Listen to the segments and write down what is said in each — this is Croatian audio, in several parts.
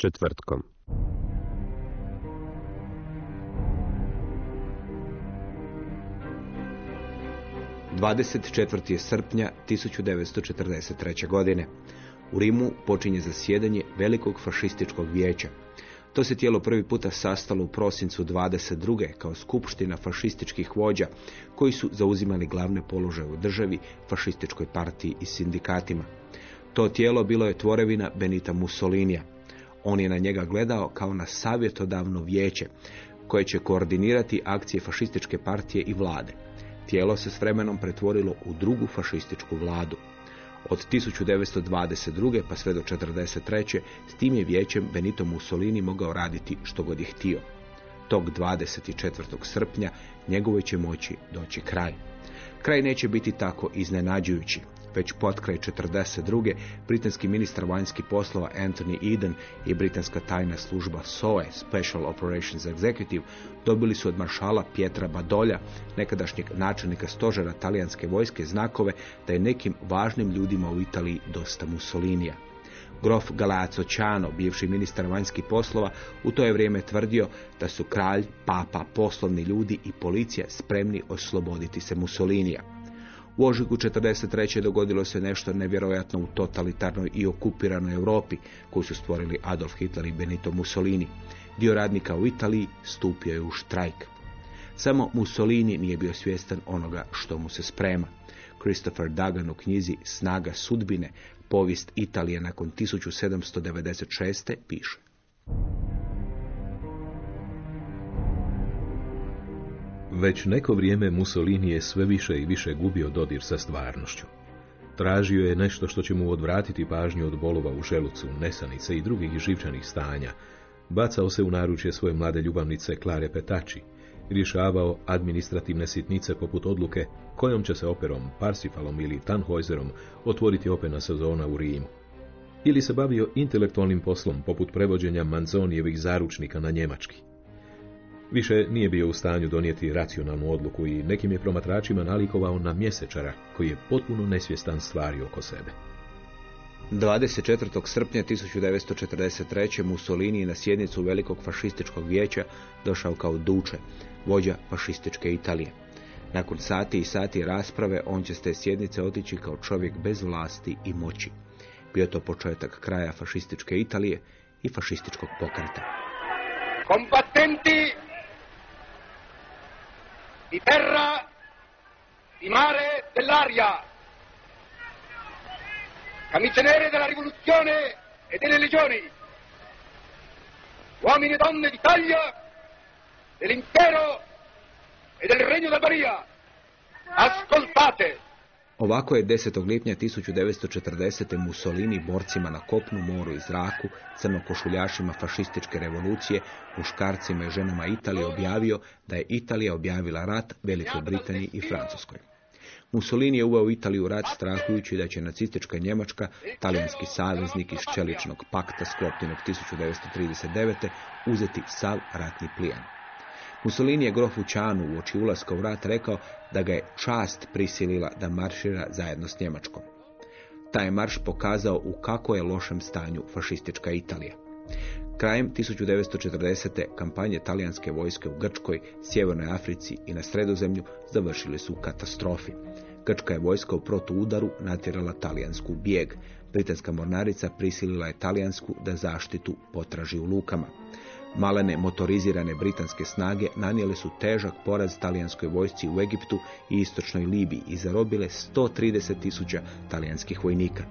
Četvrtkom. Dvadeset četiri srpnja 1943. godine. U Rimu počinje zasjedanje velikog fašističkog vijeća. To se tijelo prvi puta sastalo u prosincu 22. kao skupština fašističkih vođa koji su zauzimali glavne položaje u državi, fašističkoj partiji i sindikatima. To tijelo bilo je tvorevina Benita Mussolinija. On je na njega gledao kao na savjetodavno vijeće koje će koordinirati akcije fašističke partije i vlade. Tijelo se s vremenom pretvorilo u drugu fašističku vladu. Od 1922. pa sve do 1943. s tim je vijećem Benito Mussolini mogao raditi što god je htio. Tog 24. srpnja njegovoj će moći doći kraj. Kraj neće biti tako iznenađujući. Već potkraj 42. britanski ministar vanjskih poslova Anthony Eden i britanska tajna služba SOE, Special Operations Executive, dobili su od maršala Pietra Badolja, nekadašnjeg načelnika stožera talijanske vojske, znakove da je nekim važnim ljudima u Italiji dosta Mussolinija. Grof Galeazzo Ciano, bivši ministar vanjskih poslova, u to je vrijeme tvrdio da su kralj, papa, poslovni ljudi i policija spremni osloboditi se Mussolinija. U ožujku 43. dogodilo se nešto nevjerojatno u totalitarnoj i okupiranoj Europi koju su stvorili Adolf Hitler i Benito Mussolini. Dio radnika u Italiji stupio je u štrajk. Samo Mussolini nije bio svjestan onoga što mu se sprema. Christopher Dagan u knjizi Snaga sudbine, povijest Italije nakon 1796. piše. Već neko vrijeme Mussolini je sve više i više gubio dodir sa stvarnošću. Tražio je nešto što će mu odvratiti pažnju od bolova u želucu, nesanice i drugih živčanih stanja. Bacao se u naručje svoje mlade ljubavnice Klare Petači, rješavao administrativne sitnice poput odluke kojom će se operom Parsifalom ili Tannhäuserom otvoriti opena sezona u Rimu. Ili se bavio intelektualnim poslom poput prevođenja Manzonijevih zaručnika na njemački. Više nije bio u stanju donijeti racionalnu odluku i nekim je promatračima nalikovao na mjesečara koji je potpuno nesvjestan stvari oko sebe. 24. srpnja 1943. Mussolini je na sjednicu Velikog fašističkog vijeća došao kao duče, vođa fašističke Italije. Nakon sati i sati rasprave on će s te sjednice otići kao čovjek bez vlasti i moći. Bio to početak kraja fašističke Italije i fašističkog pokreta. combattenti di terra, di mare, dell'aria, camicie nere della rivoluzione e delle legioni, uomini e donne d'Italia, dell'impero e del regno d'Albania, ascoltate! Ovako je 10. lipnja 1940. Mussolini borcima na kopnu, moru i zraku, crnokošuljašima fašističke revolucije, muškarcima i ženama Italije objavio da je Italija objavila rat Velikoj Britaniji i Francuskoj. Mussolini je uveo Italiju rat strahujući da će nacistička Njemačka, talijanski saveznik iz Čeličnog pakta sklopljenog 1939. uzeti sav ratni plijen. Mussolini je grofu Čanu uoči ulaska u rat rekao da ga je čast prisilila da maršira zajedno s Njemačkom. Taj marš pokazao u kako je lošem stanju fašistička Italija. Krajem 1940. kampanje talijanske vojske u Grčkoj, Sjevernoj Africi i na Sredozemlju završili su u katastrofi. Grčka je vojska u protuudaru natjerala talijansku u bijeg. Britanska mornarica prisilila je talijansku da zaštitu potraži u lukama. Malene motorizirane britanske snage nanijele su težak poraz talijanskoj vojsci u Egiptu i istočnoj Libiji i zarobile 130 tisuća talijanskih vojnika.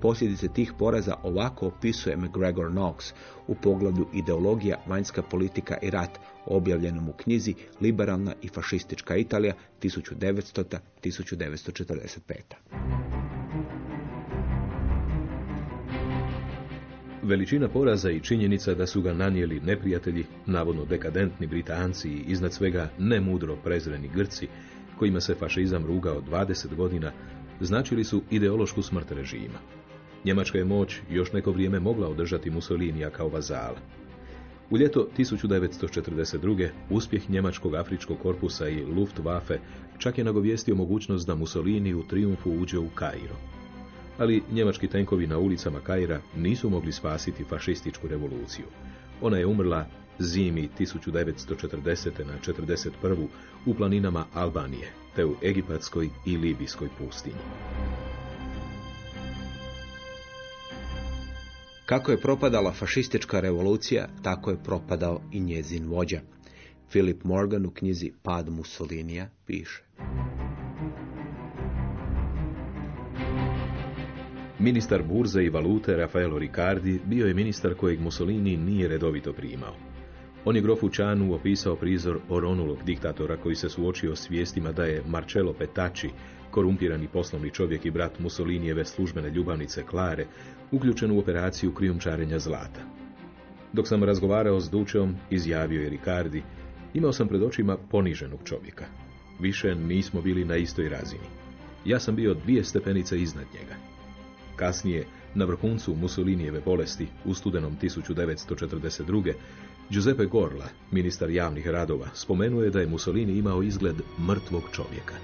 Posljedice tih poraza ovako opisuje McGregor Knox u poglavlju Ideologija, vanjska politika i rat, objavljenom u knjizi Liberalna i fašistička Italija 1900-1945. Veličina poraza i činjenica da su ga nanijeli neprijatelji, navodno dekadentni Britanci i iznad svega nemudro prezreni Grci, kojima se fašizam rugao 20 godina, značili su ideološku smrt režima. Njemačka je moć još neko vrijeme mogla održati Mussolinija kao vazala. U ljeto 1942. uspjeh njemačkog afričkog korpusa i Luftwaffe čak je nagovijestio mogućnost da Mussolini u triumfu uđe u Kairo. Ali njemački tenkovi na ulicama Kaira nisu mogli spasiti fašističku revoluciju. Ona je umrla zimi 1940. na 1941. u planinama Albanije, te u Egipatskoj i Libijskoj pustinji. Kako je propadala fašistička revolucija, tako je propadao i njezin vođa. Philip Morgan u knjizi Pad Mussolinija piše. Ministar burze i valute Rafaelo Riccardi bio je ministar kojeg Mussolini nije redovito primao. On je grofu Čanu opisao prizor oronulog diktatora koji se suočio s vijestima da je Marcello Petacci, korumpirani poslovni čovjek i brat Mussolinijeve službene ljubavnice Klare, uključen u operaciju krijumčarenja zlata. Dok sam razgovarao s Dučeom, izjavio je Ricardi, imao sam pred očima poniženog čovjeka. Više nismo bili na istoj razini. Ja sam bio dvije stepenice iznad njega. Kasnije, na vrhuncu Mussolinijeve bolesti, u studenom 1942. Giuseppe Gorla, ministar javnih radova, spomenuo je da je Mussolini imao izgled mrtvog čovjeka.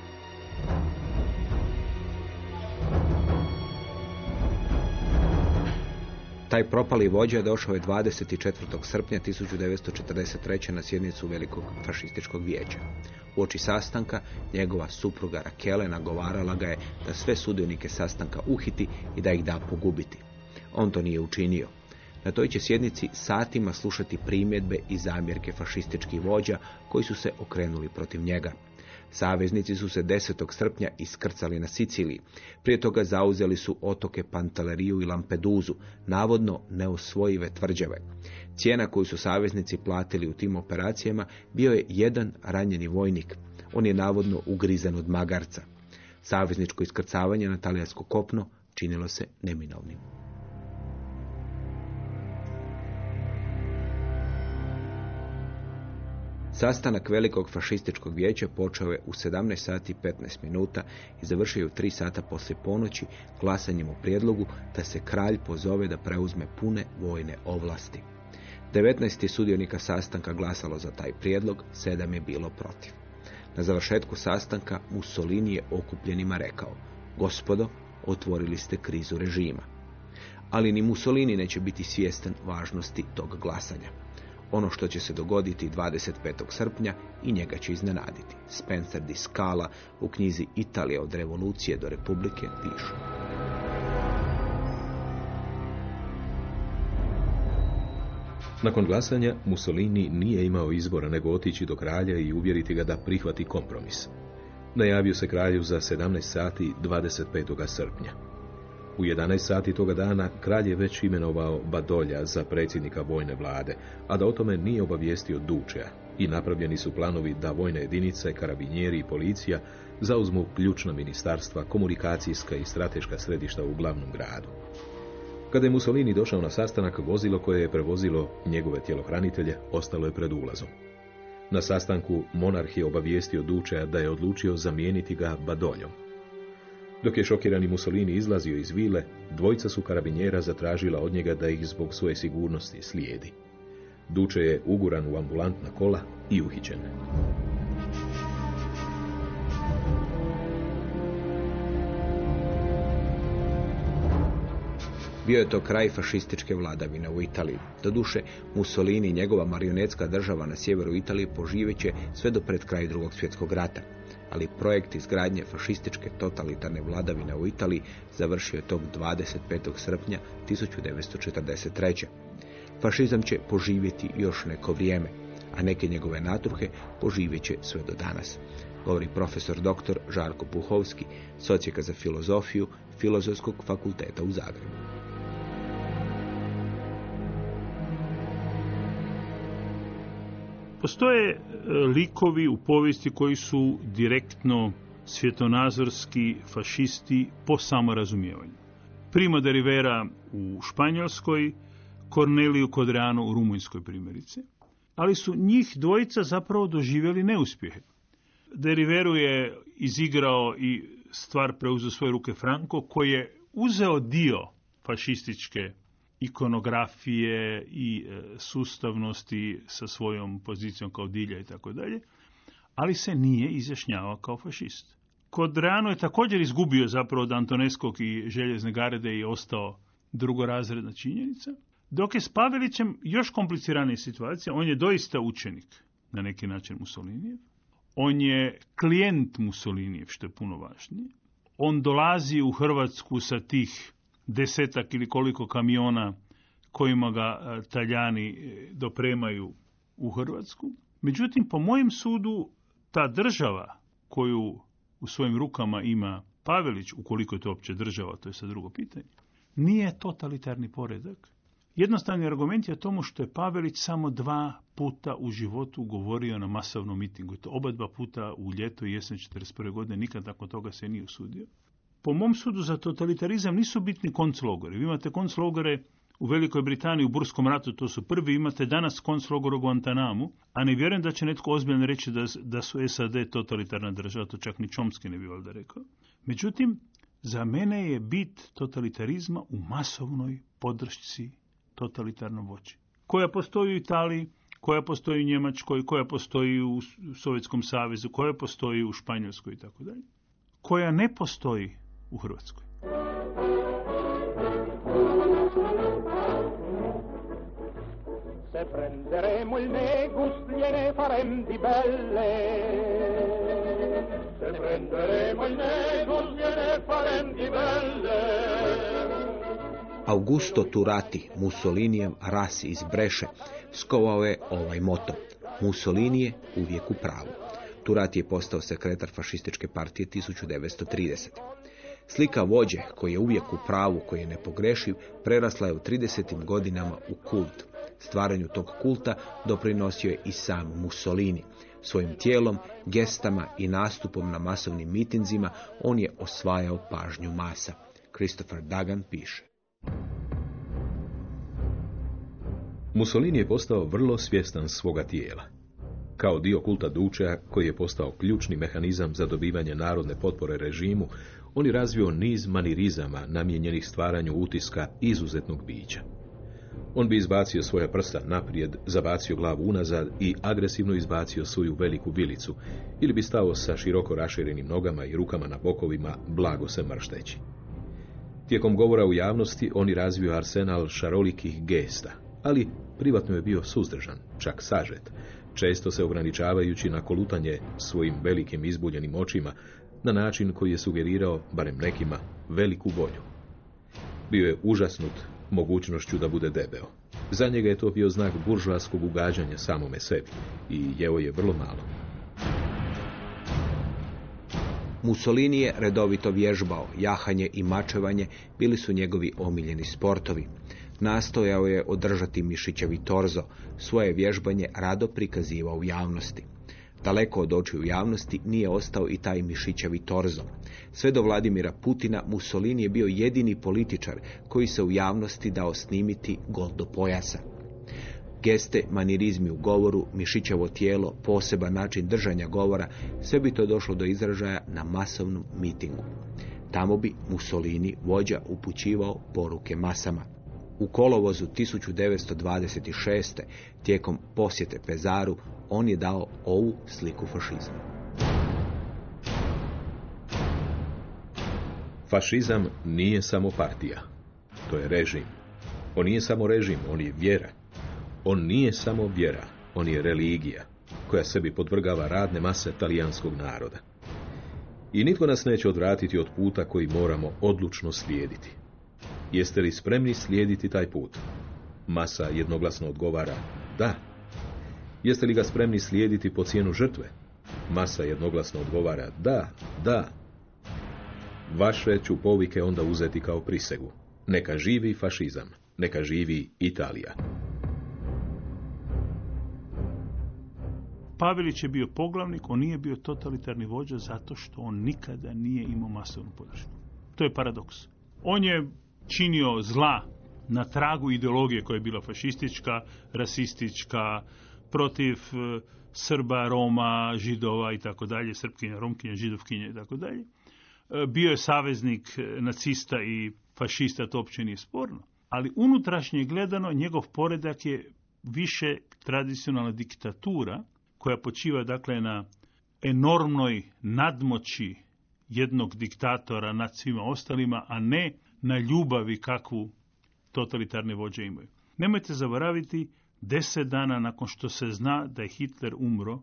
Taj propali vođa došao je 24. srpnja 1943. na sjednicu Velikog fašističkog vijeća. U oči sastanka njegova supruga Rakele nagovarala ga je da sve sudionike sastanka uhiti i da ih da pogubiti. On to nije učinio. Na toj će sjednici satima slušati primjedbe i zamjerke fašističkih vođa koji su se okrenuli protiv njega. Saveznici su se 10. srpnja iskrcali na Siciliji. Prije toga zauzeli su otoke Pantaleriju i Lampeduzu, navodno neosvojive tvrđave. Cijena koju su saveznici platili u tim operacijama bio je jedan ranjeni vojnik. On je navodno ugrizan od magarca. Savezničko iskrcavanje na talijansko kopno činilo se neminovnim. Sastanak velikog fašističkog vijeća počeo je u 17 sati i 15 minuta i završio je u 3 sata poslije ponoći glasanjem u prijedlogu da se kralj pozove da preuzme pune vojne ovlasti. 19 sudionika sastanka glasalo za taj prijedlog, sedam je bilo protiv. Na završetku sastanka Mussolini je okupljenima rekao, gospodo, otvorili ste krizu režima. Ali ni Mussolini neće biti svjestan važnosti tog glasanja. Ono što će se dogoditi 25. srpnja i njega će iznenaditi. Spencer di Scala u knjizi Italija od revolucije do republike pišu. Nakon glasanja Mussolini nije imao izbora nego otići do kralja i uvjeriti ga da prihvati kompromis. Najavio se kralju za 17 sati 25. srpnja. U 11 sati toga dana kralj je već imenovao Badolja za predsjednika vojne vlade, a da o tome nije obavijestio Dučeja i napravljeni su planovi da vojne jedinice, karabinjeri i policija zauzmu ključna ministarstva, komunikacijska i strateška središta u glavnom gradu. Kada je Mussolini došao na sastanak, vozilo koje je prevozilo njegove tjelohranitelje ostalo je pred ulazom. Na sastanku monarh je obavijestio Dučeja da je odlučio zamijeniti ga Badoljom. Dok je šokirani Mussolini izlazio iz vile, dvojica su karabinjera zatražila od njega da ih zbog svoje sigurnosti slijedi. Duče je uguran u ambulantna kola i uhićen. Bio je to kraj fašističke vladavine u Italiji. Doduše, Mussolini i njegova marionetska država na sjeveru Italije poživeće sve do pred kraj drugog svjetskog rata. Ali projekt izgradnje fašističke totalitarne vladavine u Italiji završio je tog 25. srpnja 1943. Fašizam će poživjeti još neko vrijeme, a neke njegove natruhe poživjet će sve do danas. Govori profesor dr. Žarko Puhovski, socijeka za filozofiju Filozofskog fakulteta u Zagrebu. Postoje e, likovi u povijesti koji su direktno svjetonazorski fašisti po samorazumijevanju. Primo de Rivera u Španjolskoj, Corneliju Kodreanu u Rumunjskoj primjerice, ali su njih dvojica zapravo doživjeli neuspjehe. De Riveru je izigrao i stvar preuzeo svoje ruke Franco, koji je uzeo dio fašističke ikonografije i e, sustavnosti sa svojom pozicijom kao dilja i tako dalje, ali se nije izjašnjavao kao fašist. Kod Reano je također izgubio zapravo od Antoneskog i Željezne garde i ostao drugorazredna činjenica, dok je s Pavelićem još kompliciranija situacija, on je doista učenik na neki način Mussolinijev, on je klijent Mussolinijev, što je puno važnije, on dolazi u Hrvatsku sa tih desetak ili koliko kamiona kojima ga e, Taljani e, dopremaju u Hrvatsku. Međutim, po mojem sudu, ta država koju u svojim rukama ima Pavelić, ukoliko je to opće država, to je sad drugo pitanje, nije totalitarni poredak. Jednostavni argument je tomu što je Pavelić samo dva puta u životu govorio na masovnom mitingu. To oba dva puta u ljeto i jesen 1941. godine, nikad nakon toga se nije usudio. Po mom sudu za totalitarizam nisu bitni konclogori. Vi imate konclogore u Velikoj Britaniji u Burskom ratu, to su prvi, imate danas konclogor u Guantanamu, a ne vjerujem da će netko ozbiljno reći da, da su SAD totalitarna država, to čak ni Čomski ne bi valjda rekao. Međutim, za mene je bit totalitarizma u masovnoj podršci totalitarnom voći. Koja postoji u Italiji, koja postoji u Njemačkoj, koja postoji u Sovjetskom savezu, koja postoji u Španjolskoj i. Koja ne postoji u Hrvatskoj. Se prenderemo il negus gliene farem di belle Se prenderemo il negus gliene farem di belle Augusto Turati, Mussolinijev ras iz Breše, skovao je ovaj moto. Mussolini je uvijek u pravu. Turati je postao sekretar fašističke partije 1930. Slika vođe koji je uvijek u pravu, koji je nepogrešiv, prerasla je u 30. godinama u kult. Stvaranju tog kulta doprinosio je i sam Mussolini. Svojim tijelom, gestama i nastupom na masovnim mitinzima on je osvajao pažnju masa. Christopher Dagan piše. Mussolini je postao vrlo svjestan svoga tijela. Kao dio kulta Dučea, koji je postao ključni mehanizam za dobivanje narodne potpore režimu, on je razvio niz manirizama namijenjenih stvaranju utiska izuzetnog bića. On bi izbacio svoja prsta naprijed, zabacio glavu unazad i agresivno izbacio svoju veliku vilicu, ili bi stao sa široko raširenim nogama i rukama na bokovima, blago se mršteći. Tijekom govora u javnosti on je razvio arsenal šarolikih gesta, ali privatno je bio suzdržan, čak sažet, često se ograničavajući na kolutanje svojim velikim izbuljenim očima na način koji je sugerirao, barem nekima, veliku volju. Bio je užasnut mogućnošću da bude debeo. Za njega je to bio znak buržoaskog ugađanja samome sebi i jeo je vrlo malo. Mussolini je redovito vježbao, jahanje i mačevanje bili su njegovi omiljeni sportovi. Nastojao je održati mišićevi torzo, svoje vježbanje rado prikazivao u javnosti. Daleko od očiju javnosti nije ostao i taj mišićevi torzo. Sve do Vladimira Putina Mussolini je bio jedini političar koji se u javnosti dao snimiti gol do pojasa. Geste, manirizmi u govoru, mišićevo tijelo, poseban način držanja govora, sve bi to došlo do izražaja na masovnom mitingu. Tamo bi Mussolini vođa upućivao poruke masama. U kolovozu 1926. tijekom posjete Pezaru on je dao ovu sliku fašizma. Fašizam nije samo partija. To je režim. On nije samo režim, on je vjera. On nije samo vjera, on je religija, koja sebi podvrgava radne mase talijanskog naroda. I nitko nas neće odvratiti od puta koji moramo odlučno slijediti. Jeste li spremni slijediti taj put? Masa jednoglasno odgovara da. Jeste li ga spremni slijediti po cijenu žrtve? Masa jednoglasno odgovara da, da. Vaše ću povike onda uzeti kao prisegu. Neka živi fašizam, neka živi Italija. Pavelić je bio poglavnik, on nije bio totalitarni vođa zato što on nikada nije imao masovnu podršku. To je paradoks. On je činio zla na tragu ideologije koja je bila fašistička, rasistička, protiv e, Srba, Roma, Židova i tako dalje, Srpkinja, Romkinja, Židovkinja i tako dalje. E, bio je saveznik e, nacista i fašista, to uopće nije sporno. Ali unutrašnje gledano, njegov poredak je više tradicionalna diktatura, koja počiva dakle na enormnoj nadmoći jednog diktatora nad svima ostalima, a ne na ljubavi kakvu totalitarne vođe imaju. Nemojte zaboraviti, deset dana nakon što se zna da je Hitler umro,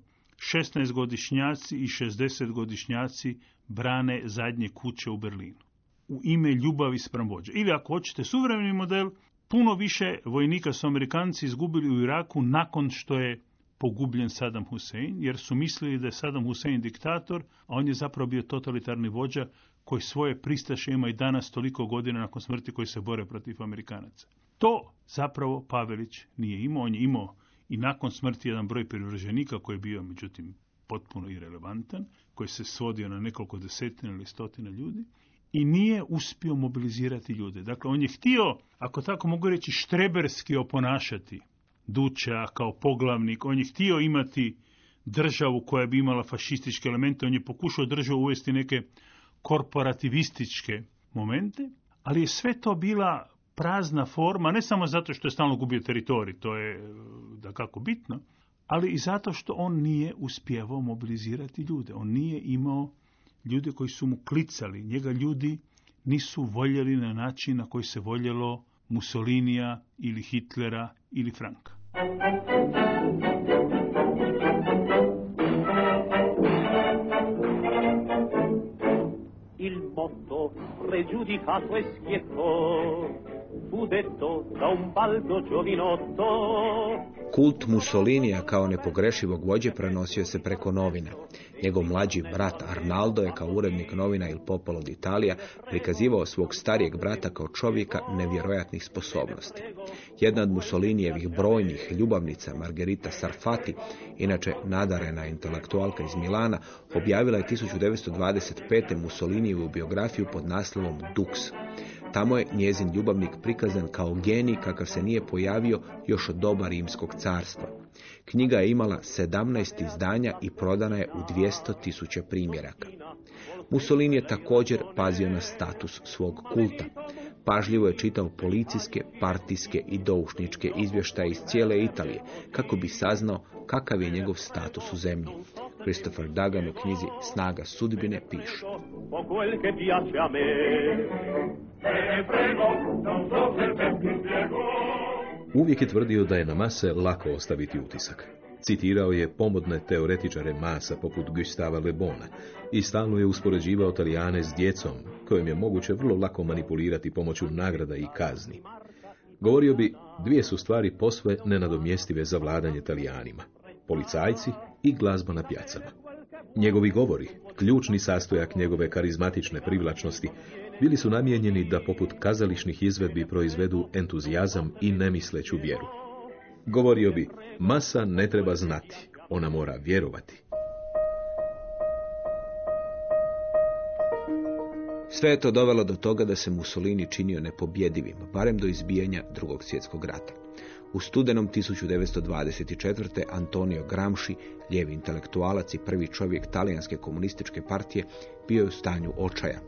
16 godišnjaci i 60 godišnjaci brane zadnje kuće u Berlinu. U ime ljubavi spram vođe. Ili ako hoćete suvremeni model, puno više vojnika su Amerikanci izgubili u Iraku nakon što je pogubljen Saddam Hussein, jer su mislili da je Saddam Hussein diktator, a on je zapravo bio totalitarni vođa koji svoje pristaše ima i danas toliko godina nakon smrti koji se bore protiv Amerikanaca. To zapravo Pavelić nije imao. On je imao i nakon smrti jedan broj privrženika koji je bio, međutim, potpuno irelevantan, koji se svodio na nekoliko desetina ili stotina ljudi i nije uspio mobilizirati ljude. Dakle, on je htio, ako tako mogu reći, štreberski oponašati Duća kao poglavnik. On je htio imati državu koja bi imala fašističke elemente. On je pokušao državu uvesti neke korporativističke momente, ali je sve to bila prazna forma, ne samo zato što je stalno gubio teritorij, to je da kako bitno, ali i zato što on nije uspjevao mobilizirati ljude. On nije imao ljude koji su mu klicali. Njega ljudi nisu voljeli na način na koji se voljelo Mussolinija ili Hitlera ili Franka. Il motto pregiudicato e schietto fu detto da un giovinotto Kult Mussolinija kao nepogrešivog vođe prenosio se preko novina. Njegov mlađi brat Arnaldo je kao urednik novina Il Popolo d'Italia prikazivao svog starijeg brata kao čovjeka nevjerojatnih sposobnosti. Jedna od Mussolinijevih brojnih ljubavnica, Margherita Sarfati, inače nadarena intelektualka iz Milana, objavila je 1925. Mussolinijevu biografiju pod naslovom Dux. Tamo je njezin ljubavnik prikazan kao genij kakav se nije pojavio još od doba rimskog carstva. Knjiga je imala 17 izdanja i prodana je u 200 tisuća primjeraka. Mussolini je također pazio na status svog kulta. Pažljivo je čitao policijske, partijske i doušničke izvještaje iz cijele Italije kako bi saznao kakav je njegov status u zemlji. Christopher Dagan u knjizi Snaga sudbine piše. Uvijek je tvrdio da je na mase lako ostaviti utisak. Citirao je pomodne teoretičare masa poput Gustava Le Bona i stalno je uspoređivao Talijane s djecom, kojim je moguće vrlo lako manipulirati pomoću nagrada i kazni. Govorio bi, dvije su stvari posve nenadomjestive za vladanje Talijanima. Policajci i glazba na pjacama. Njegovi govori, ključni sastojak njegove karizmatične privlačnosti, bili su namijenjeni da poput kazališnih izvedbi proizvedu entuzijazam i nemisleću vjeru. Govorio bi, masa ne treba znati, ona mora vjerovati. Sve je to dovelo do toga da se Mussolini činio nepobjedivim, barem do izbijanja drugog svjetskog rata. U studenom 1924. Antonio Gramsci, lijevi intelektualac i prvi čovjek talijanske komunističke partije, bio je u stanju očaja.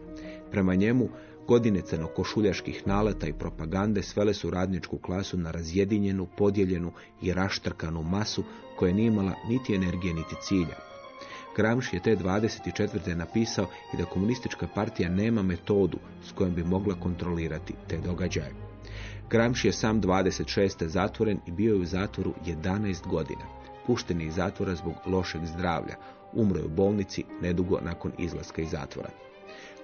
Prema njemu, godine crnokošuljaških naleta i propagande svele su radničku klasu na razjedinjenu, podijeljenu i raštrkanu masu koja nije imala niti energije niti cilja. Gramsci je te 24. napisao i da komunistička partija nema metodu s kojom bi mogla kontrolirati te događaje. Gramsci je sam 26. zatvoren i bio je u zatvoru 11 godina. Pušten je iz zatvora zbog lošeg zdravlja. Umro je u bolnici nedugo nakon izlaska iz zatvora.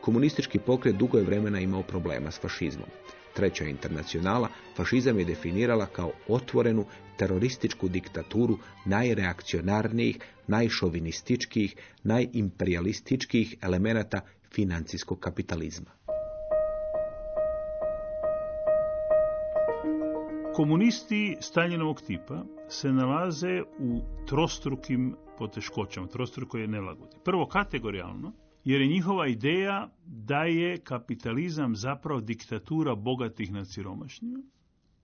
Komunistički pokret dugo je vremena imao problema s fašizmom. Treća internacionala fašizam je definirala kao otvorenu terorističku diktaturu najreakcionarnijih, najšovinističkijih, najimperialističkijih elemenata financijskog kapitalizma. Komunisti Staljinovog tipa se nalaze u trostrukim poteškoćama, trostruko je nelagodi. Prvo kategorijalno, jer je njihova ideja da je kapitalizam zapravo diktatura bogatih nad siromašnjima,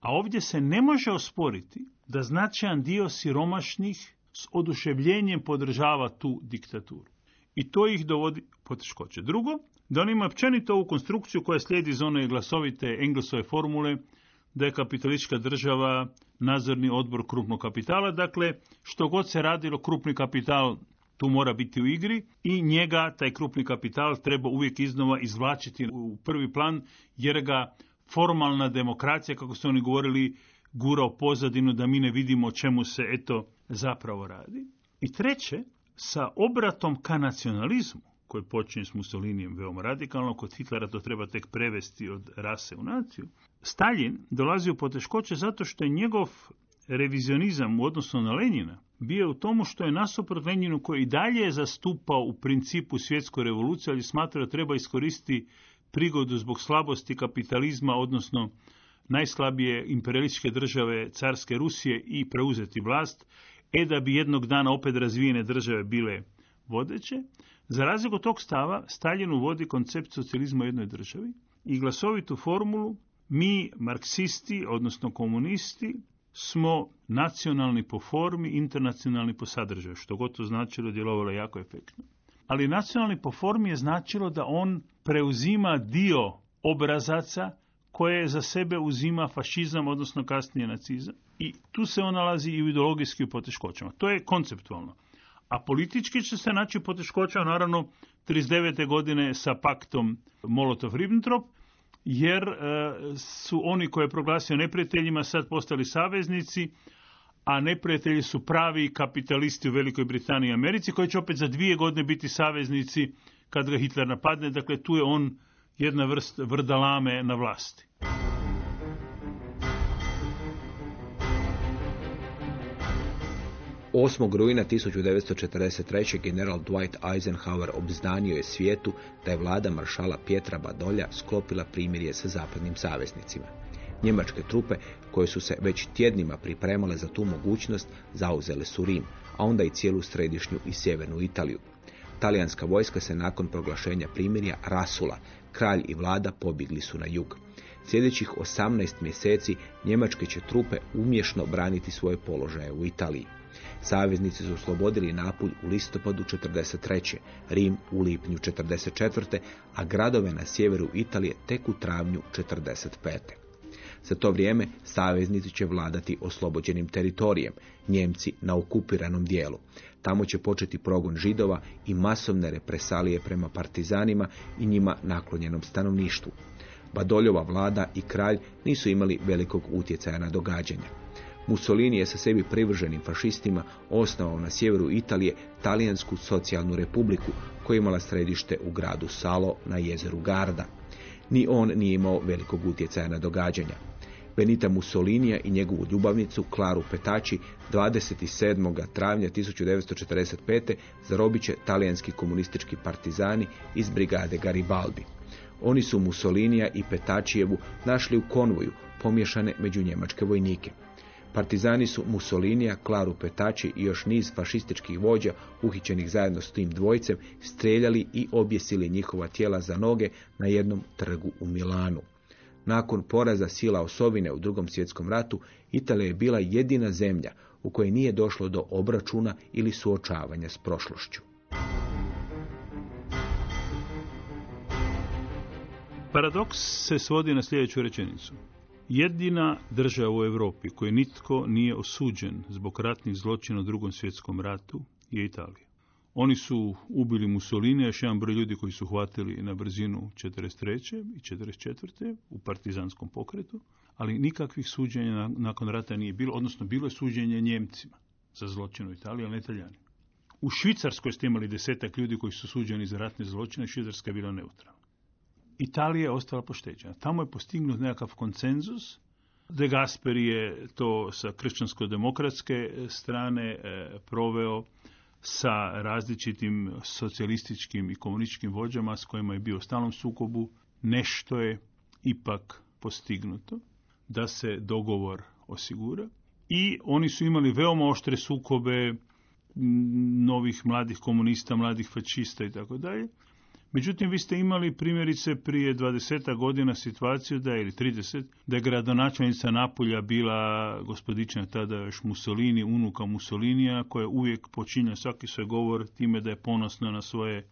a ovdje se ne može osporiti da značajan dio siromašnih s oduševljenjem podržava tu diktaturu. I to ih dovodi poteškoće. Drugo, da on ima općenito ovu konstrukciju koja slijedi iz one glasovite englesove formule da je kapitalistička država nadzorni odbor krupnog kapitala, dakle što god se radilo krupni kapital tu mora biti u igri i njega, taj krupni kapital, treba uvijek iznova izvlačiti u prvi plan jer ga formalna demokracija, kako su oni govorili, gura u pozadinu da mi ne vidimo o čemu se eto zapravo radi. I treće, sa obratom ka nacionalizmu, koji počinje s Mussolinijem veoma radikalno, kod Hitlera to treba tek prevesti od rase u naciju, Stalin dolazi u poteškoće zato što je njegov revizionizam u odnosu na Lenjina bio u tomu što je nasuprot Lenjinu koji i dalje je zastupao u principu svjetsku revoluciju, ali smatra da treba iskoristiti prigodu zbog slabosti kapitalizma, odnosno najslabije imperialističke države carske Rusije i preuzeti vlast, e da bi jednog dana opet razvijene države bile vodeće. Za razliku tog stava, Stalin uvodi koncept socijalizma u jednoj državi i glasovitu formulu mi, marksisti, odnosno komunisti, smo nacionalni po formi, internacionalni po sadržaju, što god to značilo, djelovalo jako efektno. Ali nacionalni po formi je značilo da on preuzima dio obrazaca koje za sebe uzima fašizam, odnosno kasnije nacizam. I tu se on nalazi i u ideologijski poteškoćama. To je konceptualno. A politički će se naći poteškoća, naravno, 39. godine sa paktom Molotov-Ribbentrop, jer e, su oni koje je proglasio neprijateljima sad postali saveznici, a neprijatelji su pravi kapitalisti u Velikoj Britaniji i Americi, koji će opet za dvije godine biti saveznici kad ga Hitler napadne. Dakle, tu je on jedna vrst vrdalame na vlasti. 8. rujna 1943. general Dwight Eisenhower obznanio je svijetu da je vlada maršala Pjetra Badolja sklopila primirje sa zapadnim saveznicima. Njemačke trupe, koje su se već tjednima pripremale za tu mogućnost, zauzele su Rim, a onda i cijelu središnju i sjevernu Italiju. Talijanska vojska se nakon proglašenja primirja rasula, kralj i vlada pobjegli su na jug. Sljedećih 18 mjeseci njemačke će trupe umješno braniti svoje položaje u Italiji. Saveznici su oslobodili Napulj u listopadu 43. Rim u lipnju 44. a gradove na sjeveru Italije tek u travnju 45. Za to vrijeme saveznici će vladati oslobođenim teritorijem, Njemci na okupiranom dijelu. Tamo će početi progon židova i masovne represalije prema partizanima i njima naklonjenom stanovništvu. Badoljova vlada i kralj nisu imali velikog utjecaja na događanja. Mussolini je sa sebi privrženim fašistima osnovao na sjeveru Italije talijansku socijalnu republiku koja imala središte u gradu Salo na jezeru Garda. Ni on nije imao velikog utjecaja na događanja. Benita Mussolinija i njegovu ljubavnicu Klaru Petači 27. travnja 1945. zarobit će talijanski komunistički partizani iz brigade Garibaldi. Oni su Mussolinija i Petačijevu našli u konvoju, pomješane među njemačke vojnike. Partizani su Mussolinija, Klaru Petači i još niz fašističkih vođa uhićenih zajedno s tim dvojcem streljali i objesili njihova tijela za noge na jednom trgu u Milanu. Nakon poraza sila osovine u drugom svjetskom ratu, Italija je bila jedina zemlja u kojoj nije došlo do obračuna ili suočavanja s prošlošću. Paradoks se svodi na sljedeću rečenicu. Jedina država u Europi koje nitko nije osuđen zbog ratnih zločina u drugom svjetskom ratu je Italija. Oni su ubili Mussolini, još jedan broj ljudi koji su hvatili na brzinu 43. i 44. u partizanskom pokretu, ali nikakvih suđenja nakon rata nije bilo, odnosno bilo je suđenje Njemcima za zločin u Italiji, ali ne Italijani. U Švicarskoj ste imali desetak ljudi koji su suđeni za ratne zločine, Švicarska je bila neutralna. Italija je ostala pošteđena. Tamo je postignut nekakav konsenzus. De Gasperi je to sa kršćansko-demokratske strane e, proveo sa različitim socijalističkim i komunističkim vođama s kojima je bio u stalnom sukobu. Nešto je ipak postignuto da se dogovor osigura i oni su imali veoma oštre sukobe novih mladih komunista, mladih fačista i tako dalje. Međutim, vi ste imali primjerice prije 20 godina situaciju da je, ili 30, da je gradonačelnica Napolja bila gospodična tada još Mussolini, unuka Mussolinija, koja uvijek počinja svaki svoj govor time da je ponosna na svoje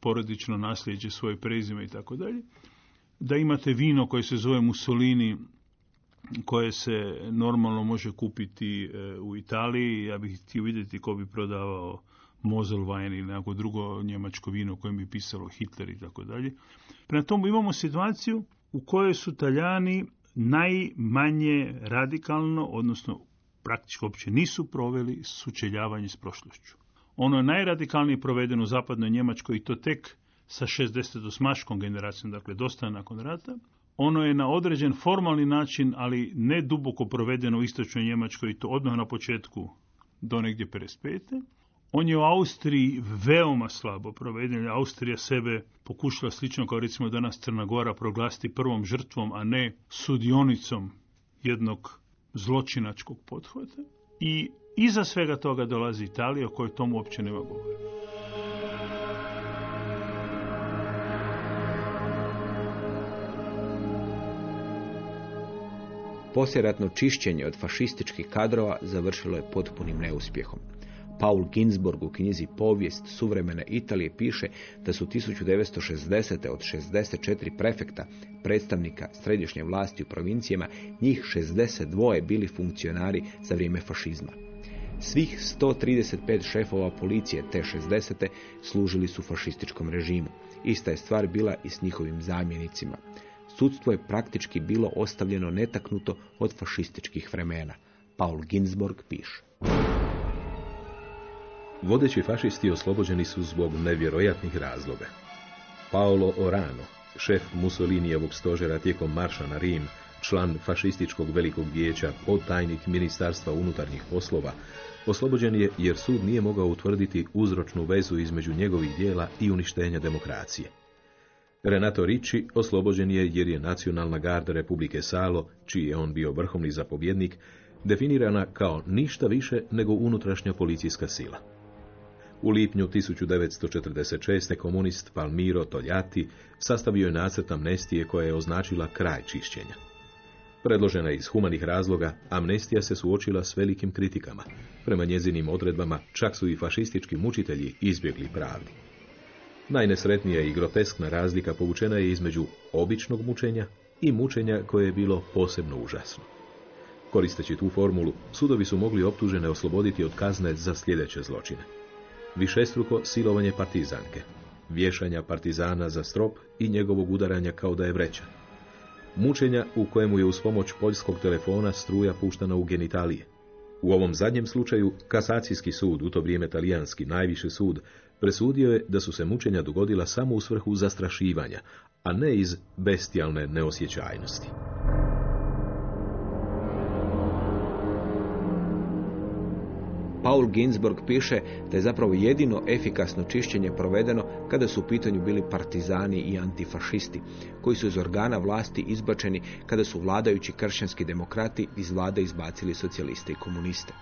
porodično nasljeđe, svoje prezime i tako dalje. Da imate vino koje se zove Mussolini, koje se normalno može kupiti e, u Italiji. Ja bih htio vidjeti ko bi prodavao Moselwein ili neko drugo njemačko vino kojem bi pisalo Hitler i tako dalje. Prema tomu imamo situaciju u kojoj su Taljani najmanje radikalno, odnosno praktički uopće nisu proveli sučeljavanje s prošlošću. Ono je najradikalnije provedeno u zapadnoj Njemačkoj i to tek sa 68. generacijom, dakle dosta nakon rata, ono je na određen formalni način, ali ne duboko provedeno u istočnoj Njemačkoj i to odmah na početku do negdje 55. On je u Austriji veoma slabo proveden. Austrija sebe pokušala slično kao recimo danas Crna Gora proglasiti prvom žrtvom, a ne sudionicom jednog zločinačkog pothvata. I iza svega toga dolazi Italija o kojoj tomu uopće nema govora. Posljeratno čišćenje od fašističkih kadrova završilo je potpunim neuspjehom. Paul Ginsburg u knjizi Povijest suvremene Italije piše da su 1960. od 64 prefekta, predstavnika središnje vlasti u provincijama, njih 62 bili funkcionari za vrijeme fašizma. Svih 135 šefova policije te 60. služili su fašističkom režimu. Ista je stvar bila i s njihovim zamjenicima sudstvo je praktički bilo ostavljeno netaknuto od fašističkih vremena. Paul Ginsborg piše. Vodeći fašisti oslobođeni su zbog nevjerojatnih razloga. Paolo Orano, šef Mussolinijevog stožera tijekom marša na Rim, član fašističkog velikog vijeća, podtajnik ministarstva unutarnjih poslova, oslobođen je jer sud nije mogao utvrditi uzročnu vezu između njegovih dijela i uništenja demokracije. Renato Ricci oslobođen je jer je nacionalna garda Republike Salo, čiji je on bio vrhovni zapovjednik, definirana kao ništa više nego unutrašnja policijska sila. U lipnju 1946. komunist Palmiro Toljati sastavio je nacrt amnestije koja je označila kraj čišćenja. Predložena iz humanih razloga, amnestija se suočila s velikim kritikama. Prema njezinim odredbama čak su i fašistički mučitelji izbjegli pravdi. Najnesretnija i groteskna razlika povučena je između običnog mučenja i mučenja koje je bilo posebno užasno. Koristeći tu formulu, sudovi su mogli optužene osloboditi od kazne za sljedeće zločine. Višestruko silovanje partizanke, vješanja partizana za strop i njegovog udaranja kao da je vreća. Mučenja u kojemu je uz pomoć poljskog telefona struja puštana u genitalije. U ovom zadnjem slučaju, kasacijski sud, u to vrijeme talijanski najviši sud, presudio je da su se mučenja dogodila samo u svrhu zastrašivanja, a ne iz bestijalne neosjećajnosti. Paul Ginsburg piše da je zapravo jedino efikasno čišćenje provedeno kada su u pitanju bili partizani i antifašisti, koji su iz organa vlasti izbačeni kada su vladajući kršćanski demokrati iz vlade izbacili socijaliste i komuniste.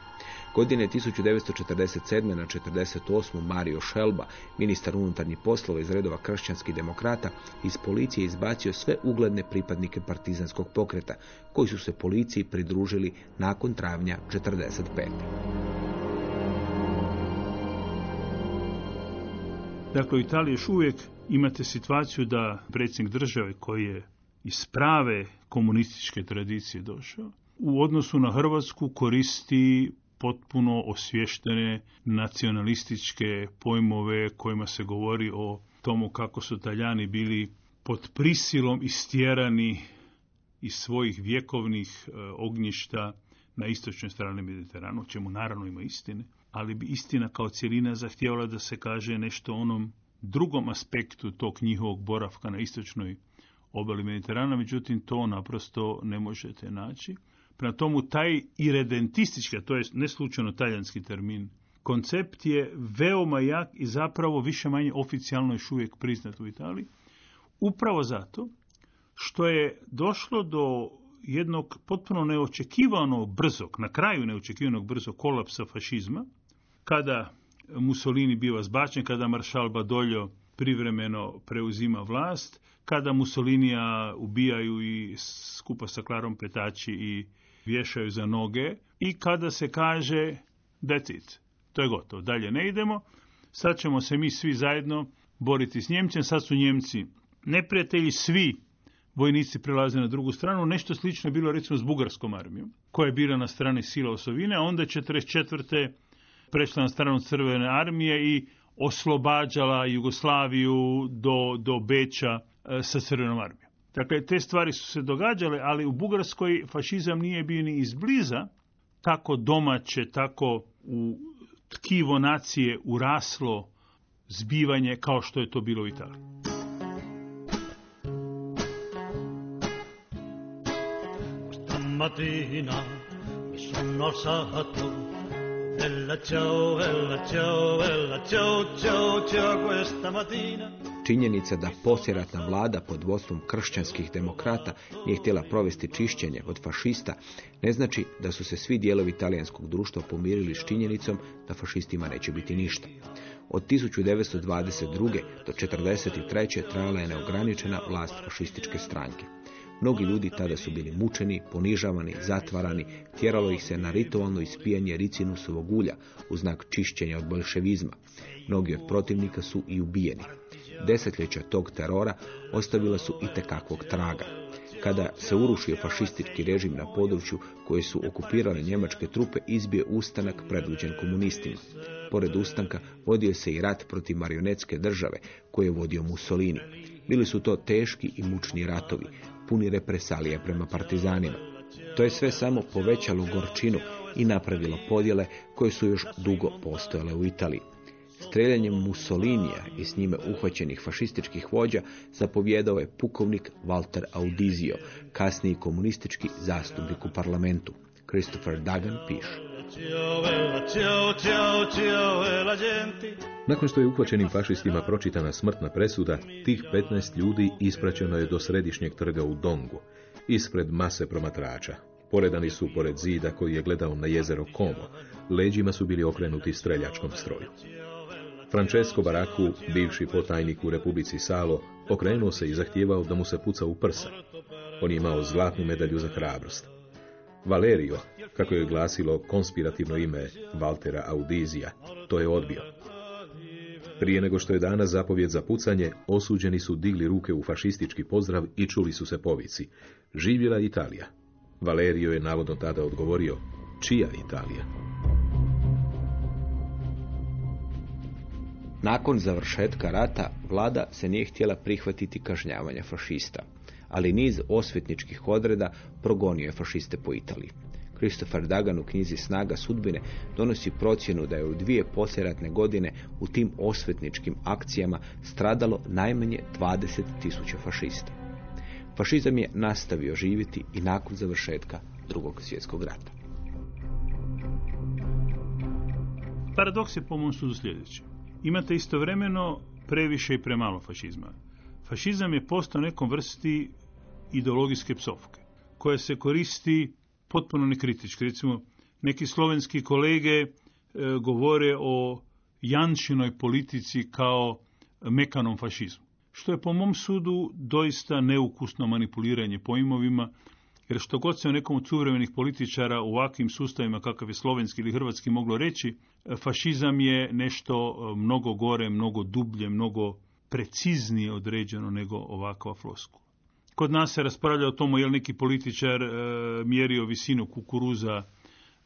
Godine 1947. na 48. Mario Šelba, ministar unutarnjih poslova iz redova kršćanskih demokrata, iz policije izbacio sve ugledne pripadnike partizanskog pokreta, koji su se policiji pridružili nakon travnja 1945. Dakle, u Italiji još uvijek imate situaciju da predsjednik države koji je iz prave komunističke tradicije došao, u odnosu na Hrvatsku koristi potpuno osvještene nacionalističke pojmove kojima se govori o tomu kako su Taljani bili pod prisilom istjerani iz svojih vjekovnih e, ognjišta na istočnoj strani Mediteranu, čemu naravno ima istine, ali bi istina kao cijelina zahtijevala da se kaže nešto onom drugom aspektu tog njihovog boravka na istočnoj obali Mediterana, međutim to naprosto ne možete naći. Prema tomu taj iredentistički, a to je ne slučajno talijanski termin, koncept je veoma jak i zapravo više manje oficijalno još uvijek priznat u Italiji. Upravo zato što je došlo do jednog potpuno neočekivano brzog, na kraju neočekivanog brzog kolapsa fašizma, kada Mussolini biva zbačen, kada maršal Badoljo privremeno preuzima vlast, kada Mussolinija ubijaju i skupa sa Klarom Petači i vješaju za noge i kada se kaže that's it, to je gotovo, dalje ne idemo, sad ćemo se mi svi zajedno boriti s Njemcem, sad su Njemci neprijatelji, svi vojnici prelaze na drugu stranu, nešto slično je bilo recimo s bugarskom armijom, koja je bila na strani sila Osovine, a onda 44. prešla na stranu crvene armije i oslobađala Jugoslaviju do, do Beča e, sa crvenom armijom. Dakle, te stvari su se događale, ali u Bugarskoj fašizam nije bio ni izbliza tako domaće, tako u tkivo nacije uraslo zbivanje kao što je to bilo u Italiji. mattina mi sono alzato Bella ciao, bella ciao, bella ciao, ciao, ciao questa mattina Činjenica da posjeratna vlada pod vodstvom kršćanskih demokrata nije htjela provesti čišćenje od fašista, ne znači da su se svi dijelovi talijanskog društva pomirili s činjenicom da fašistima neće biti ništa. Od 1922. do 1943. trajala je neograničena vlast fašističke stranke. Mnogi ljudi tada su bili mučeni, ponižavani, zatvarani, tjeralo ih se na ritualno ispijanje ricinusovog ulja u znak čišćenja od bolševizma. Mnogi od protivnika su i ubijeni. Desetljeća tog terora ostavila su i tekakvog traga. Kada se urušio fašistički režim na području koje su okupirale njemačke trupe, izbio ustanak predvođen komunistima. Pored ustanka vodio se i rat protiv marionetske države koje je vodio Mussolini. Bili su to teški i mučni ratovi, puni represalije prema partizanima. To je sve samo povećalo gorčinu i napravilo podjele koje su još dugo postojale u Italiji. Streljanjem Mussolinija i s njime uhvaćenih fašističkih vođa zapovjedao je pukovnik Walter Audizio, kasniji komunistički zastupnik u parlamentu. Christopher Dagan piše. Nakon što je uhvaćenim fašistima pročitana smrtna presuda, tih 15 ljudi ispraćeno je do središnjeg trga u Dongu, ispred mase promatrača. Poredani su pored zida koji je gledao na jezero Como. Leđima su bili okrenuti streljačkom stroju. Francesco Baraku, bivši potajnik u Republici Salo, okrenuo se i zahtijevao da mu se puca u prsa. On je imao zlatnu medalju za hrabrost. Valerio, kako je glasilo konspirativno ime Valtera Audizija, to je odbio. Prije nego što je dana zapovjed za pucanje, osuđeni su digli ruke u fašistički pozdrav i čuli su se povici. Živjela Italija. Valerio je navodno tada odgovorio, čija Italija? Nakon završetka rata, vlada se nije htjela prihvatiti kažnjavanja fašista, ali niz osvetničkih odreda progonio je fašiste po Italiji. Christopher Dagan u knjizi Snaga sudbine donosi procjenu da je u dvije posljeratne godine u tim osvetničkim akcijama stradalo najmanje 20.000 fašista. Fašizam je nastavio živjeti i nakon završetka drugog svjetskog rata. Paradoks je po mom sudu sljedeći. Imate istovremeno previše i premalo fašizma. Fašizam je postao nekom vrsti ideologijske psovke, koja se koristi potpuno nekritički. Recimo, neki slovenski kolege e, govore o Janšinoj politici kao mekanom fašizmu. Što je po mom sudu doista neukusno manipuliranje pojmovima, jer što god se o nekom od suvremenih političara u ovakvim sustavima kakav je slovenski ili hrvatski moglo reći, fašizam je nešto e, mnogo gore, mnogo dublje, mnogo preciznije određeno nego ovakva flosku. Kod nas se raspravlja o tomu je li neki političar e, mjerio visinu kukuruza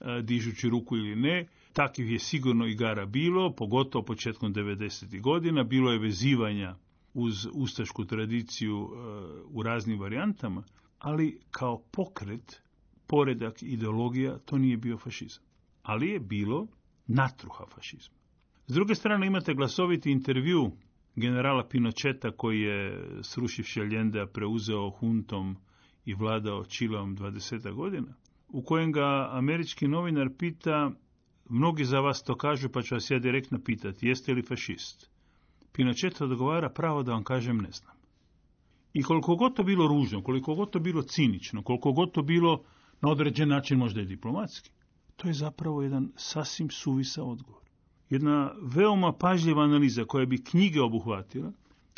e, dižući ruku ili ne. Takvih je sigurno igara bilo, pogotovo početkom 90. godina. Bilo je vezivanja uz ustašku tradiciju u raznim varijantama, ali kao pokret, poredak, ideologija, to nije bio fašizam. Ali je bilo natruha fašizma. S druge strane imate glasoviti intervju generala Pinocheta koji je srušivši Allendea preuzeo huntom i vladao Čileom 20 godina, u kojem ga američki novinar pita, mnogi za vas to kažu, pa ću vas ja direktno pitati, jeste li fašist? Pinochet odgovara pravo da vam kažem ne znam. I koliko god to bilo ružno, koliko god to bilo cinično, koliko god to bilo na određen način možda i diplomatski, to je zapravo jedan sasvim suvisa odgovor. Jedna veoma pažljiva analiza koja bi knjige obuhvatila,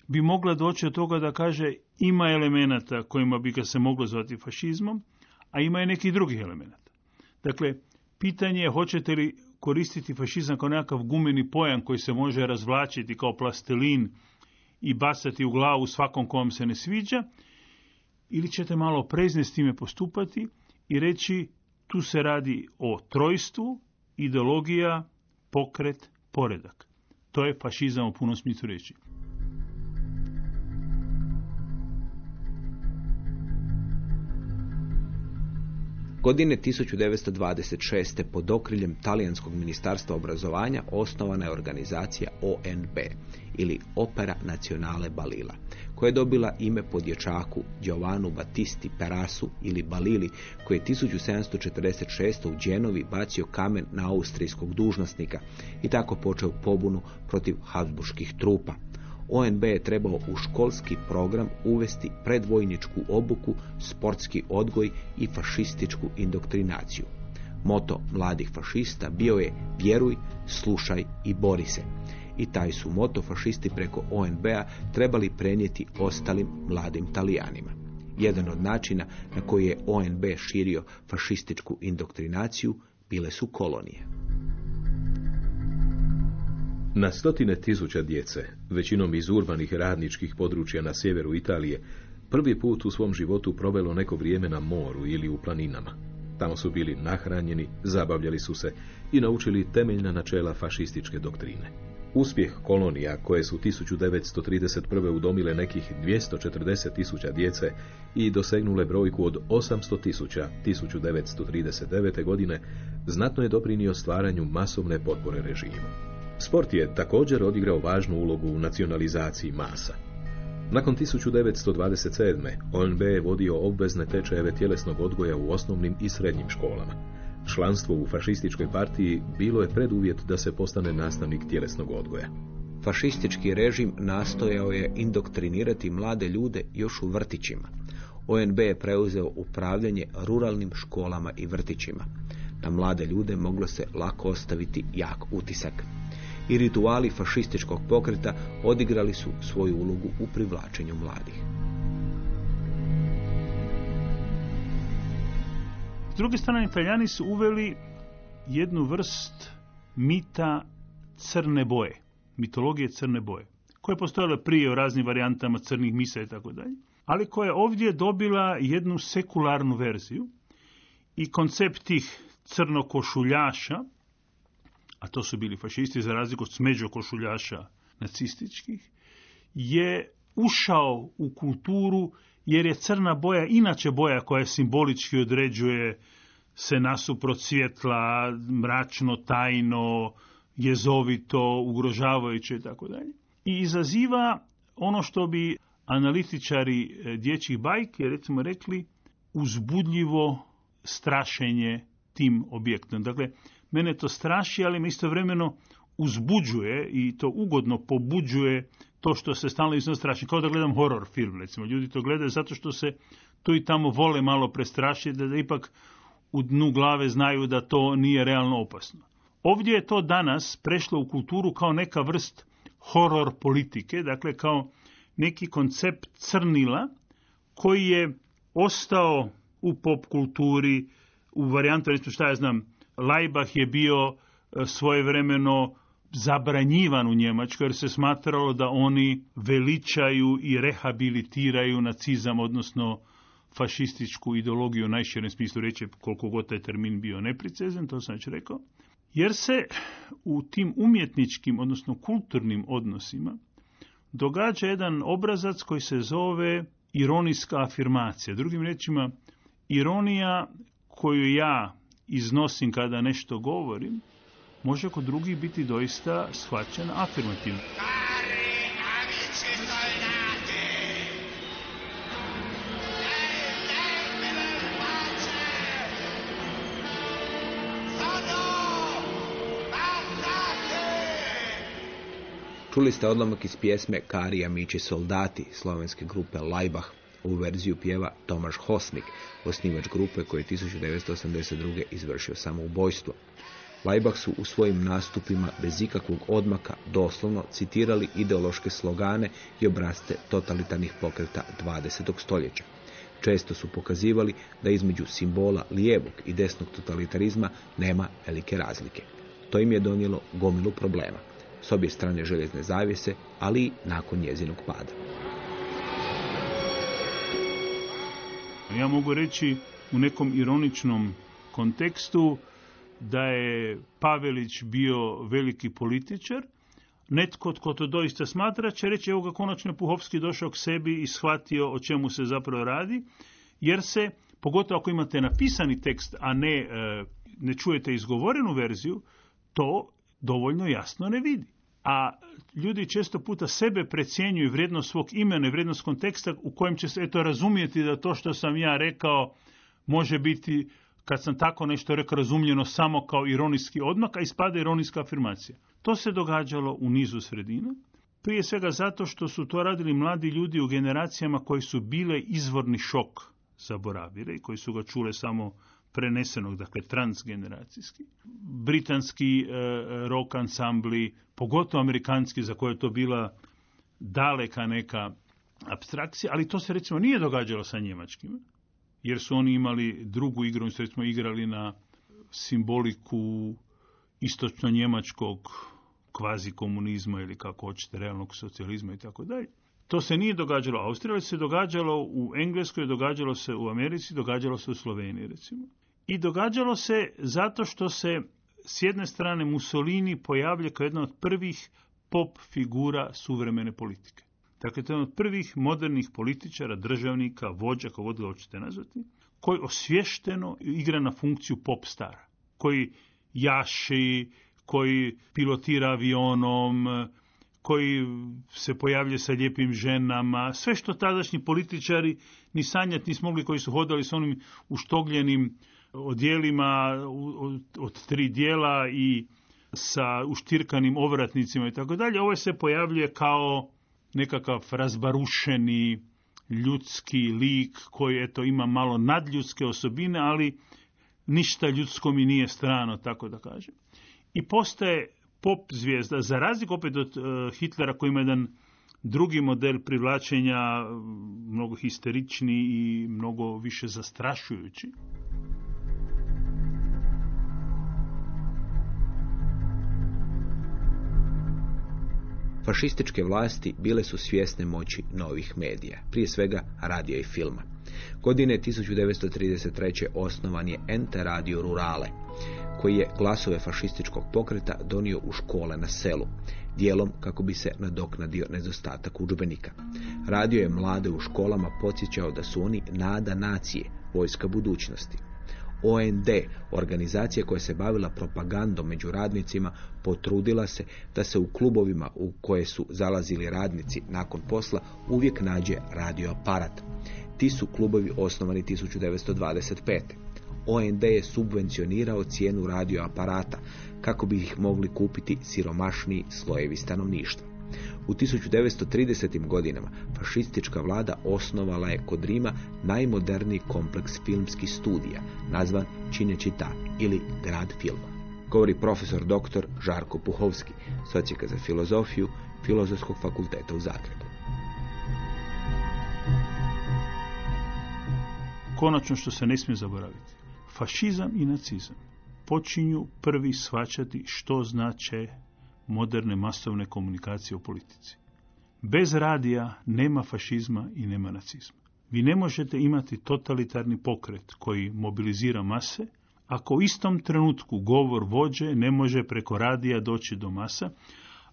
bi mogla doći od toga da kaže ima elemenata kojima bi ga se moglo zvati fašizmom, a ima i nekih drugih elemenata. Dakle, pitanje je hoćete li koristiti fašizam kao nekakav gumeni pojam koji se može razvlačiti kao plastelin i bacati u glavu svakom kom se ne sviđa, ili ćete malo prezne s time postupati i reći tu se radi o trojstvu, ideologija, pokret, poredak. To je fašizam u punom smislu reći. Godine 1926. pod okriljem talijanskog ministarstva obrazovanja osnovana je organizacija ONB ili Opera Nacionale Balila, koja je dobila ime po dječaku Giovannu Battisti Perasu ili Balili, koji je 1746. u Dženovi bacio kamen na austrijskog dužnosnika i tako počeo pobunu protiv habsburških trupa. ONB je trebao u školski program uvesti predvojničku obuku, sportski odgoj i fašističku indoktrinaciju. Moto mladih fašista bio je vjeruj, slušaj i bori se. I taj su moto fašisti preko ONB-a trebali prenijeti ostalim mladim talijanima. Jedan od načina na koji je ONB širio fašističku indoktrinaciju bile su kolonije. Na stotine tisuća djece, većinom iz urbanih radničkih područja na sjeveru Italije, prvi put u svom životu provelo neko vrijeme na moru ili u planinama. Tamo su bili nahranjeni, zabavljali su se i naučili temeljna načela fašističke doktrine. Uspjeh kolonija koje su 1931. udomile nekih 240 tisuća djece i dosegnule brojku od 800 tisuća 1939. godine znatno je doprinio stvaranju masovne potpore režimu. Sport je također odigrao važnu ulogu u nacionalizaciji masa. Nakon 1927. ONB je vodio obvezne tečajeve tjelesnog odgoja u osnovnim i srednjim školama. Članstvo u fašističkoj partiji bilo je preduvjet da se postane nastavnik tjelesnog odgoja. Fašistički režim nastojao je indoktrinirati mlade ljude još u vrtićima. ONB je preuzeo upravljanje ruralnim školama i vrtićima. Na mlade ljude moglo se lako ostaviti jak utisak i rituali fašističkog pokreta odigrali su svoju ulogu u privlačenju mladih. S druge strane, italijani su uveli jednu vrst mita crne boje, mitologije crne boje, koja je postojala prije u raznim varijantama crnih misa i tako dalje, ali koja je ovdje dobila jednu sekularnu verziju i koncept tih crnokošuljaša a to su bili fašisti za razliku od smeđo košuljaša nacističkih, je ušao u kulturu jer je crna boja inače boja koja simbolički određuje se nasuprot svjetla, mračno, tajno, jezovito, ugrožavajuće i. I izaziva ono što bi analitičari e, dječjih bajki recimo rekli uzbudljivo strašenje tim objektom. Dakle, Mene to straši, ali me istovremeno uzbuđuje i to ugodno pobuđuje to što se stalno iznad straši. Kao da gledam horror film, recimo. Ljudi to gledaju zato što se tu i tamo vole malo prestrašiti, da, da ipak u dnu glave znaju da to nije realno opasno. Ovdje je to danas prešlo u kulturu kao neka vrst horror politike, dakle kao neki koncept crnila koji je ostao u pop kulturi, u varijantu, recimo šta ja znam, Lajbah je bio e, svojevremeno zabranjivan u Njemačkoj jer se smatralo da oni veličaju i rehabilitiraju nacizam, odnosno fašističku ideologiju u najširem smislu reći koliko god taj termin bio neprecizan, to sam već rekao. Jer se u tim umjetničkim, odnosno kulturnim odnosima događa jedan obrazac koji se zove ironijska afirmacija. Drugim riječima, ironija koju ja iznosim kada nešto govorim, može kod drugih biti doista shvaćen afirmativno. Čuli ste odlomak iz pjesme Karija mići soldati slovenske grupe Lajbah Ovu verziju pjeva Tomaš Hosnik, osnivač grupe koji je 1982. izvršio samoubojstvo. Lajbah su u svojim nastupima bez ikakvog odmaka doslovno citirali ideološke slogane i obraste totalitarnih pokreta 20. stoljeća. Često su pokazivali da između simbola lijevog i desnog totalitarizma nema velike razlike. To im je donijelo gomilu problema s obje strane željezne zavjese, ali i nakon njezinog pada. Ja mogu reći u nekom ironičnom kontekstu da je Pavelić bio veliki političar, netko tko to doista smatra će reći evo ga konačno Puhovski došao k sebi i shvatio o čemu se zapravo radi, jer se, pogotovo ako imate napisani tekst, a ne, e, ne čujete izgovorenu verziju, to dovoljno jasno ne vidi. A ljudi često puta sebe precjenjuju vrijednost svog imena i vrijednost konteksta u kojem će se eto razumjeti da to što sam ja rekao može biti kad sam tako nešto rekao razumljeno samo kao ironijski odmak, a ispada ironijska afirmacija. To se događalo u nizu sredina, prije svega zato što su to radili mladi ljudi u generacijama koji su bile izvorni šok zaboravile i koji su ga čule samo prenesenog, dakle transgeneracijski. Britanski e, rock ansambli, pogotovo amerikanski za koje je to bila daleka neka abstrakcija, ali to se recimo nije događalo sa njemačkim, jer su oni imali drugu igru, su recimo igrali na simboliku istočno-njemačkog kvazi komunizma ili kako hoćete, realnog socijalizma i tako dalje. To se nije događalo u Austriji, se događalo u Engleskoj, događalo se u Americi, događalo se u Sloveniji recimo. I događalo se zato što se s jedne strane Mussolini pojavlja kao jedna od prvih pop figura suvremene politike. Dakle, to je jedan od prvih modernih političara, državnika, vođa, kako god ga hoćete nazvati, koji osvješteno igra na funkciju pop stara, koji jaši, koji pilotira avionom, koji se pojavlje sa lijepim ženama, sve što tadašnji političari ni sanjati nismo mogli, koji su hodali s onim uštogljenim odjelima od tri dijela i sa uštirkanim ovratnicima i tako dalje. Ovo se pojavljuje kao nekakav razbarušeni ljudski lik koji eto ima malo nadljudske osobine, ali ništa ljudsko mi nije strano, tako da kažem. I postaje pop zvijezda, za razliku opet od uh, Hitlera koji ima jedan drugi model privlačenja, mnogo histerični i mnogo više zastrašujući. Fašističke vlasti bile su svjesne moći novih medija, prije svega radija i filma. Godine 1933. osnovan je Ente Radio Rurale, koji je glasove fašističkog pokreta donio u škole na selu, dijelom kako bi se nadoknadio nedostatak udžbenika. Radio je mlade u školama podsjećao da su oni nada nacije, vojska budućnosti. OND, organizacija koja se bavila propagandom među radnicima, potrudila se da se u klubovima u koje su zalazili radnici nakon posla uvijek nađe radioaparat. Ti su klubovi osnovani 1925. OND je subvencionirao cijenu radioaparata kako bi ih mogli kupiti siromašniji slojevi stanovništva. U 1930. godinama fašistička vlada osnovala je kod Rima najmoderniji kompleks filmskih studija, nazvan Činječita ili Grad filma. Govori profesor dr. Žarko Puhovski, socijaka za filozofiju Filozofskog fakulteta u Zagrebu. Konačno što se ne smije zaboraviti. Fašizam i nacizam počinju prvi svačati što znače moderne masovne komunikacije u politici. Bez radija nema fašizma i nema nacizma. Vi ne možete imati totalitarni pokret koji mobilizira mase, ako u istom trenutku govor vođe ne može preko radija doći do masa.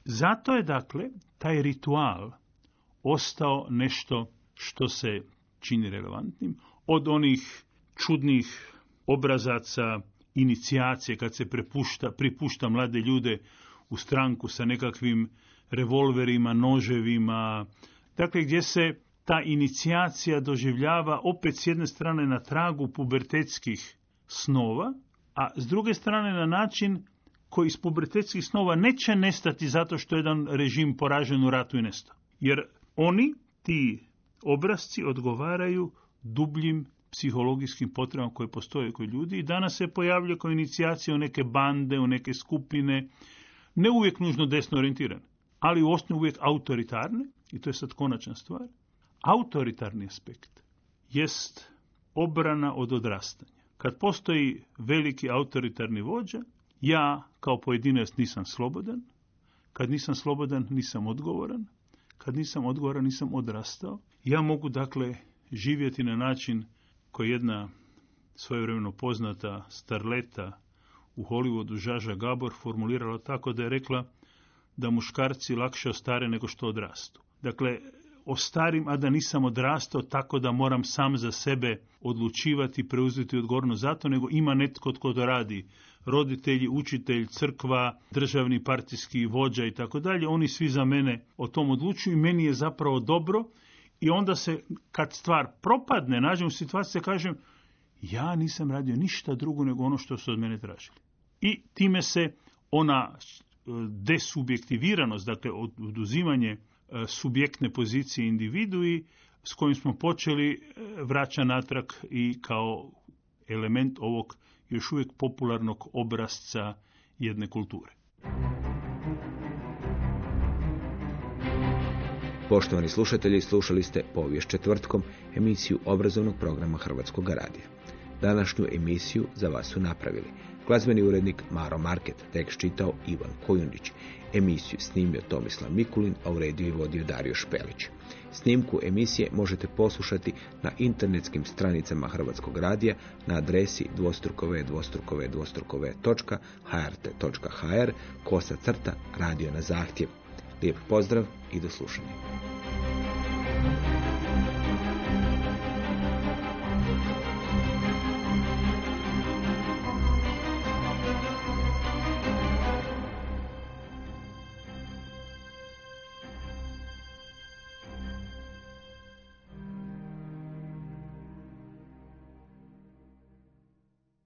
Zato je, dakle, taj ritual ostao nešto što se čini relevantnim, od onih čudnih obrazaca inicijacije kad se prepušta, pripušta mlade ljude u stranku sa nekakvim revolverima, noževima, dakle gdje se ta inicijacija doživljava opet s jedne strane na tragu pubertetskih snova, a s druge strane na način koji iz pubertetskih snova neće nestati zato što je jedan režim poražen u ratu i nestao. Jer oni, ti obrazci, odgovaraju dubljim psihologijskim potrebama koje postoje kod ljudi i danas se pojavljaju kao inicijacija u neke bande, u neke skupine, ne uvijek nužno desno orijentirane, ali u osnovu uvijek autoritarne, i to je sad konačna stvar, autoritarni aspekt jest obrana od odrastanja. Kad postoji veliki autoritarni vođa, ja kao pojedinac nisam slobodan, kad nisam slobodan nisam odgovoran, kad nisam odgovoran nisam odrastao. Ja mogu dakle živjeti na način koji jedna svojevremeno poznata starleta u Hollywoodu Žaža Gabor formulirala tako da je rekla da muškarci lakše ostare nego što odrastu. Dakle, ostarim, a da nisam odrastao tako da moram sam za sebe odlučivati, preuzeti odgovornost za to, nego ima netko tko to radi. Roditelji, učitelj, crkva, državni partijski vođa i tako dalje, oni svi za mene o tom odlučuju i meni je zapravo dobro i onda se, kad stvar propadne, nađem u situaciji, kažem, ja nisam radio ništa drugo nego ono što su od mene tražili. I time se ona e, desubjektiviranost, dakle oduzimanje E, subjektne pozicije individui s kojim smo počeli e, vraća natrag i kao element ovog još uvijek popularnog obrazca jedne kulture. Poštovani slušatelji, slušali ste povijest četvrtkom emisiju obrazovnog programa Hrvatskog radija. Današnju emisiju za vas su napravili glazbeni urednik Maro Market, tekst čitao Ivan Kojundić, emisiju snimio Tomislav Mikulin, a u rediju i vodio Dario Špelić. Snimku emisije možete poslušati na internetskim stranicama Hrvatskog radija na adresi dvostrukove dvostrukove dvostrukove kosa crta radio na zahtjev. Lijep pozdrav i do slušanja.